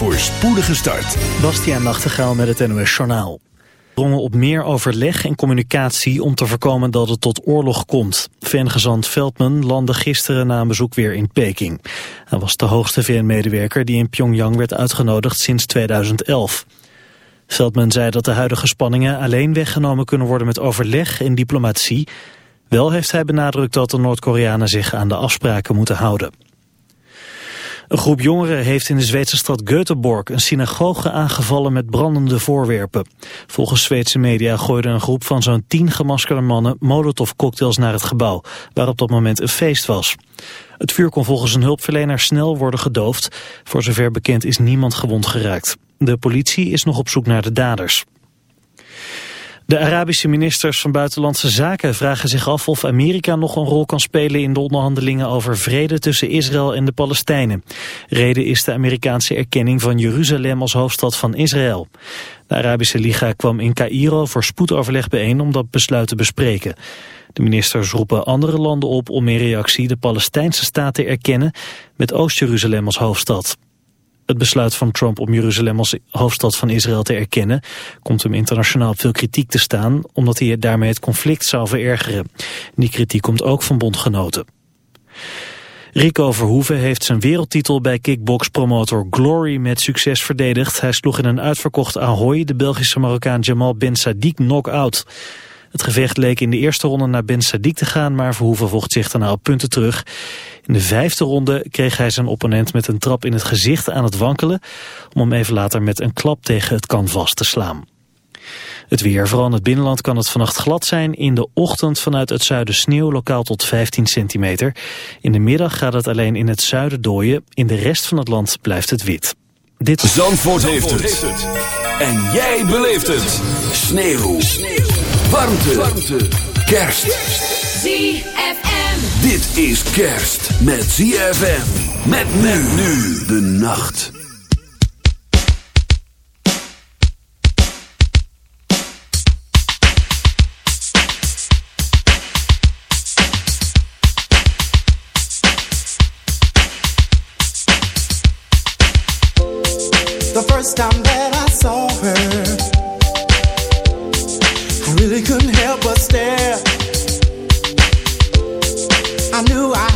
Voor spoedige start. Bastiaan Nachtegaal met het NOS Journaal. Drongen op meer overleg en communicatie om te voorkomen dat het tot oorlog komt. VN-gezant Veldman landde gisteren na een bezoek weer in Peking. Hij was de hoogste VN-medewerker die in Pyongyang werd uitgenodigd sinds 2011. Veldman zei dat de huidige spanningen alleen weggenomen kunnen worden met overleg en diplomatie. Wel heeft hij benadrukt dat de Noord-Koreanen zich aan de afspraken moeten houden. Een groep jongeren heeft in de Zweedse stad Göteborg een synagoge aangevallen met brandende voorwerpen. Volgens Zweedse media gooide een groep van zo'n tien gemaskerde mannen molotovcocktails naar het gebouw, waar op dat moment een feest was. Het vuur kon volgens een hulpverlener snel worden gedoofd. Voor zover bekend is niemand gewond geraakt. De politie is nog op zoek naar de daders. De Arabische ministers van Buitenlandse Zaken vragen zich af of Amerika nog een rol kan spelen in de onderhandelingen over vrede tussen Israël en de Palestijnen. Reden is de Amerikaanse erkenning van Jeruzalem als hoofdstad van Israël. De Arabische Liga kwam in Cairo voor spoedoverleg bijeen om dat besluit te bespreken. De ministers roepen andere landen op om in reactie de Palestijnse staat te erkennen met Oost-Jeruzalem als hoofdstad. Het besluit van Trump om Jeruzalem als hoofdstad van Israël te erkennen... komt hem internationaal veel kritiek te staan... omdat hij daarmee het conflict zou verergeren. Die kritiek komt ook van bondgenoten. Rico Verhoeven heeft zijn wereldtitel bij kickbox-promotor Glory met succes verdedigd. Hij sloeg in een uitverkocht Ahoy de Belgische Marokkaan Jamal Ben Sadiq knock-out. Het gevecht leek in de eerste ronde naar Ben Sadiq te gaan, maar Verhoeven vocht zich daarna op punten terug. In de vijfde ronde kreeg hij zijn opponent met een trap in het gezicht aan het wankelen, om hem even later met een klap tegen het canvas te slaan. Het weer, vooral in het binnenland kan het vannacht glad zijn. In de ochtend vanuit het zuiden sneeuw, lokaal tot 15 centimeter. In de middag gaat het alleen in het zuiden dooien. In de rest van het land blijft het wit. Dit... Zandvoort, Zandvoort heeft, het. En jij beleeft het. Sneeuw. sneeuw. Warmte. Warmte. Kerst. ZFM. Dit is kerst met ZFM. Met men nu de nacht. The first time that I saw her, really couldn't help but stare. I knew I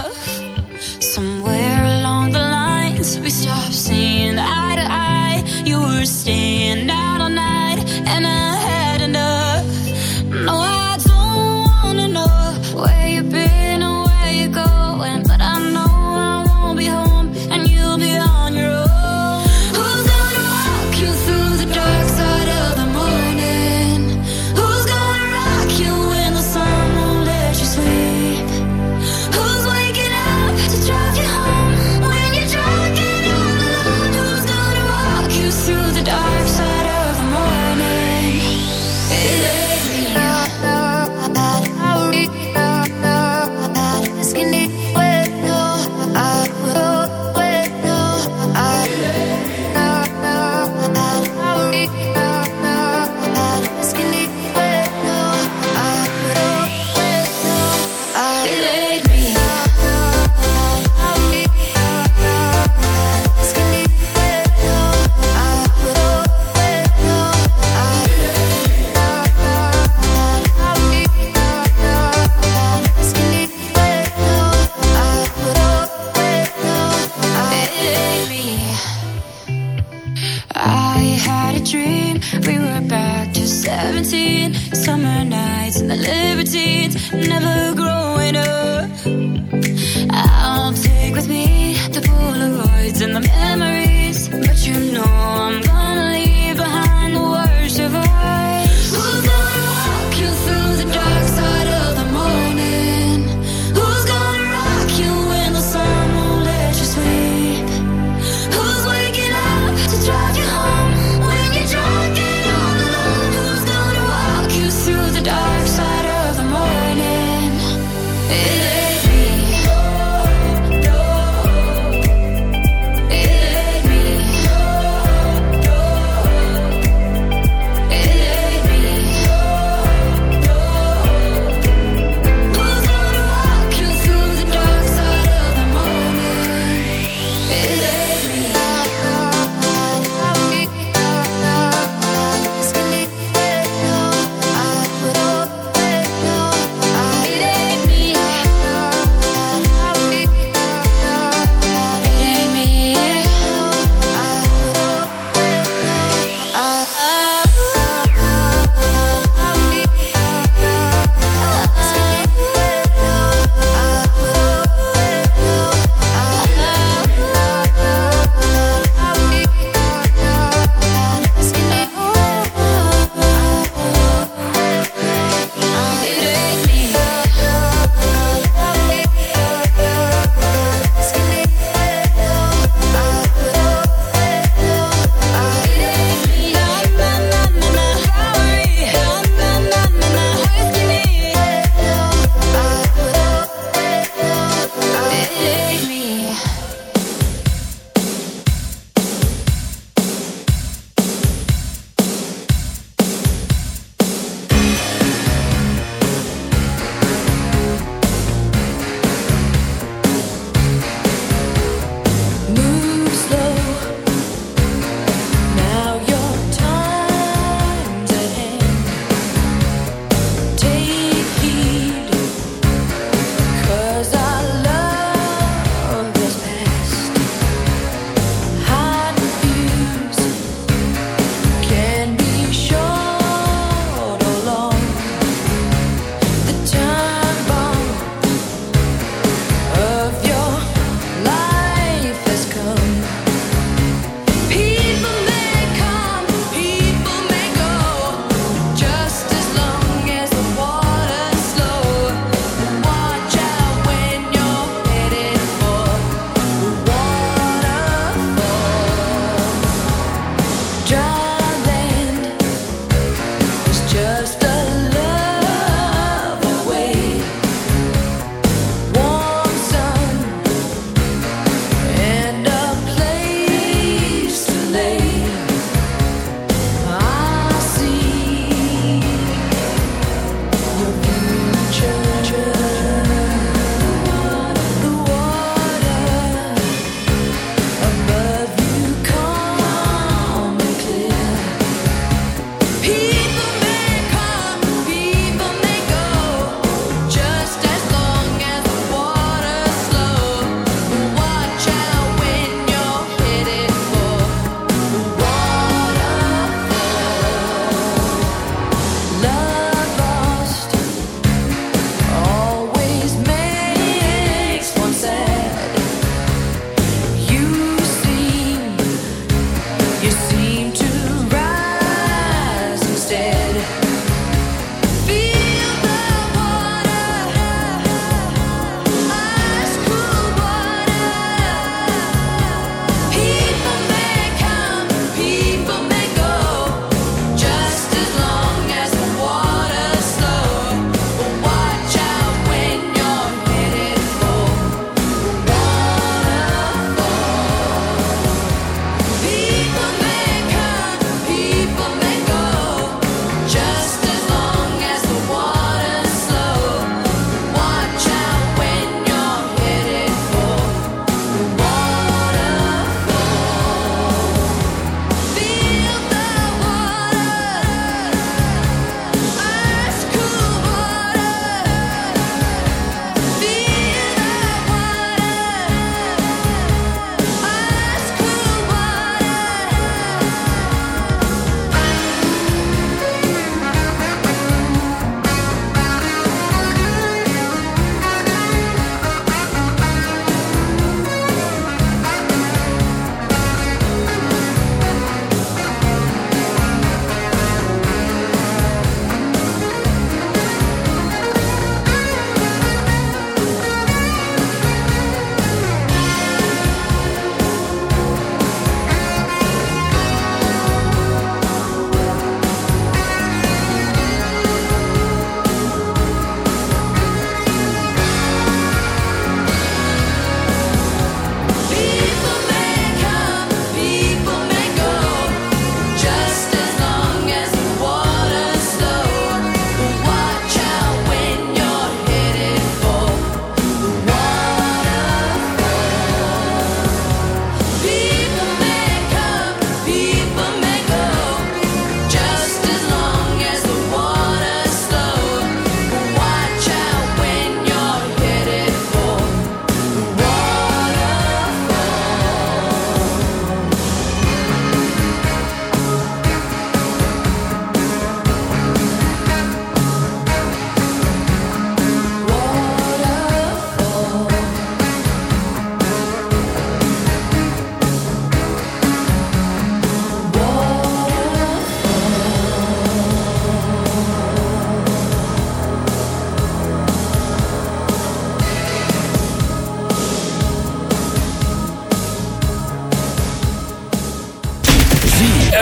had a dream. We were back to 17. Summer nights and the libertines. Never growing up.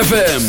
ZFM.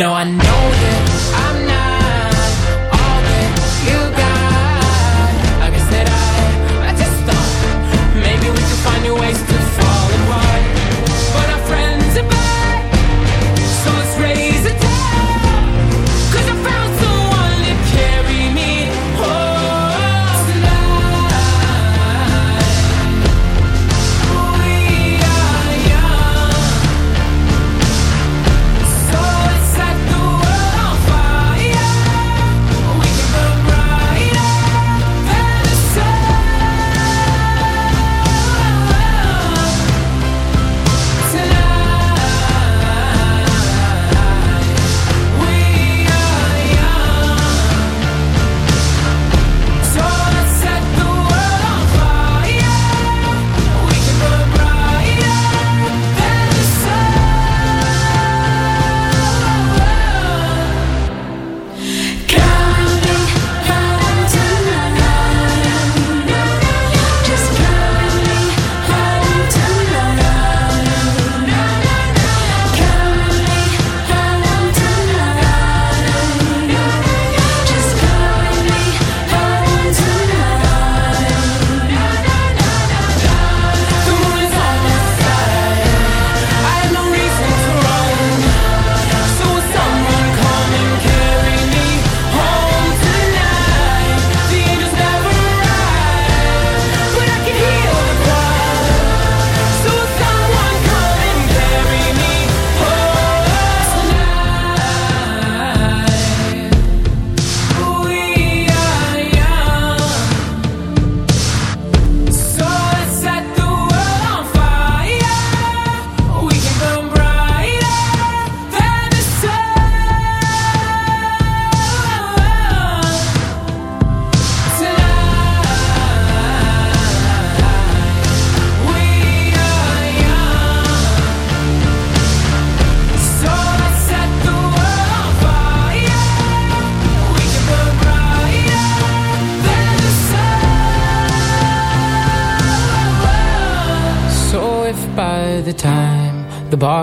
No, I know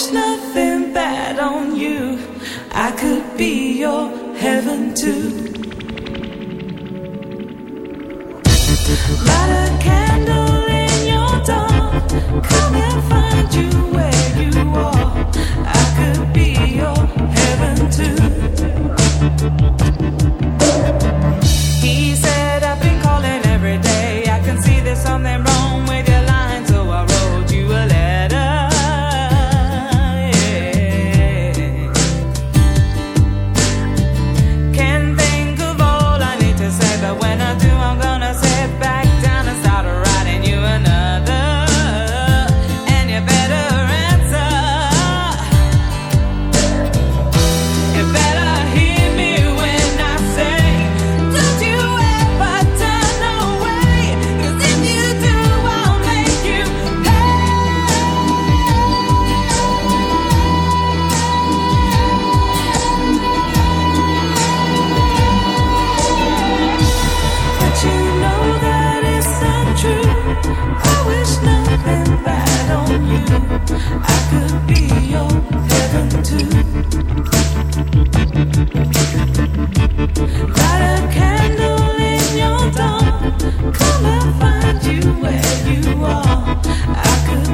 wish nothing bad on you. I could be your heaven too. Light a candle in your dawn. Come and find you where you are. I could be your heaven too.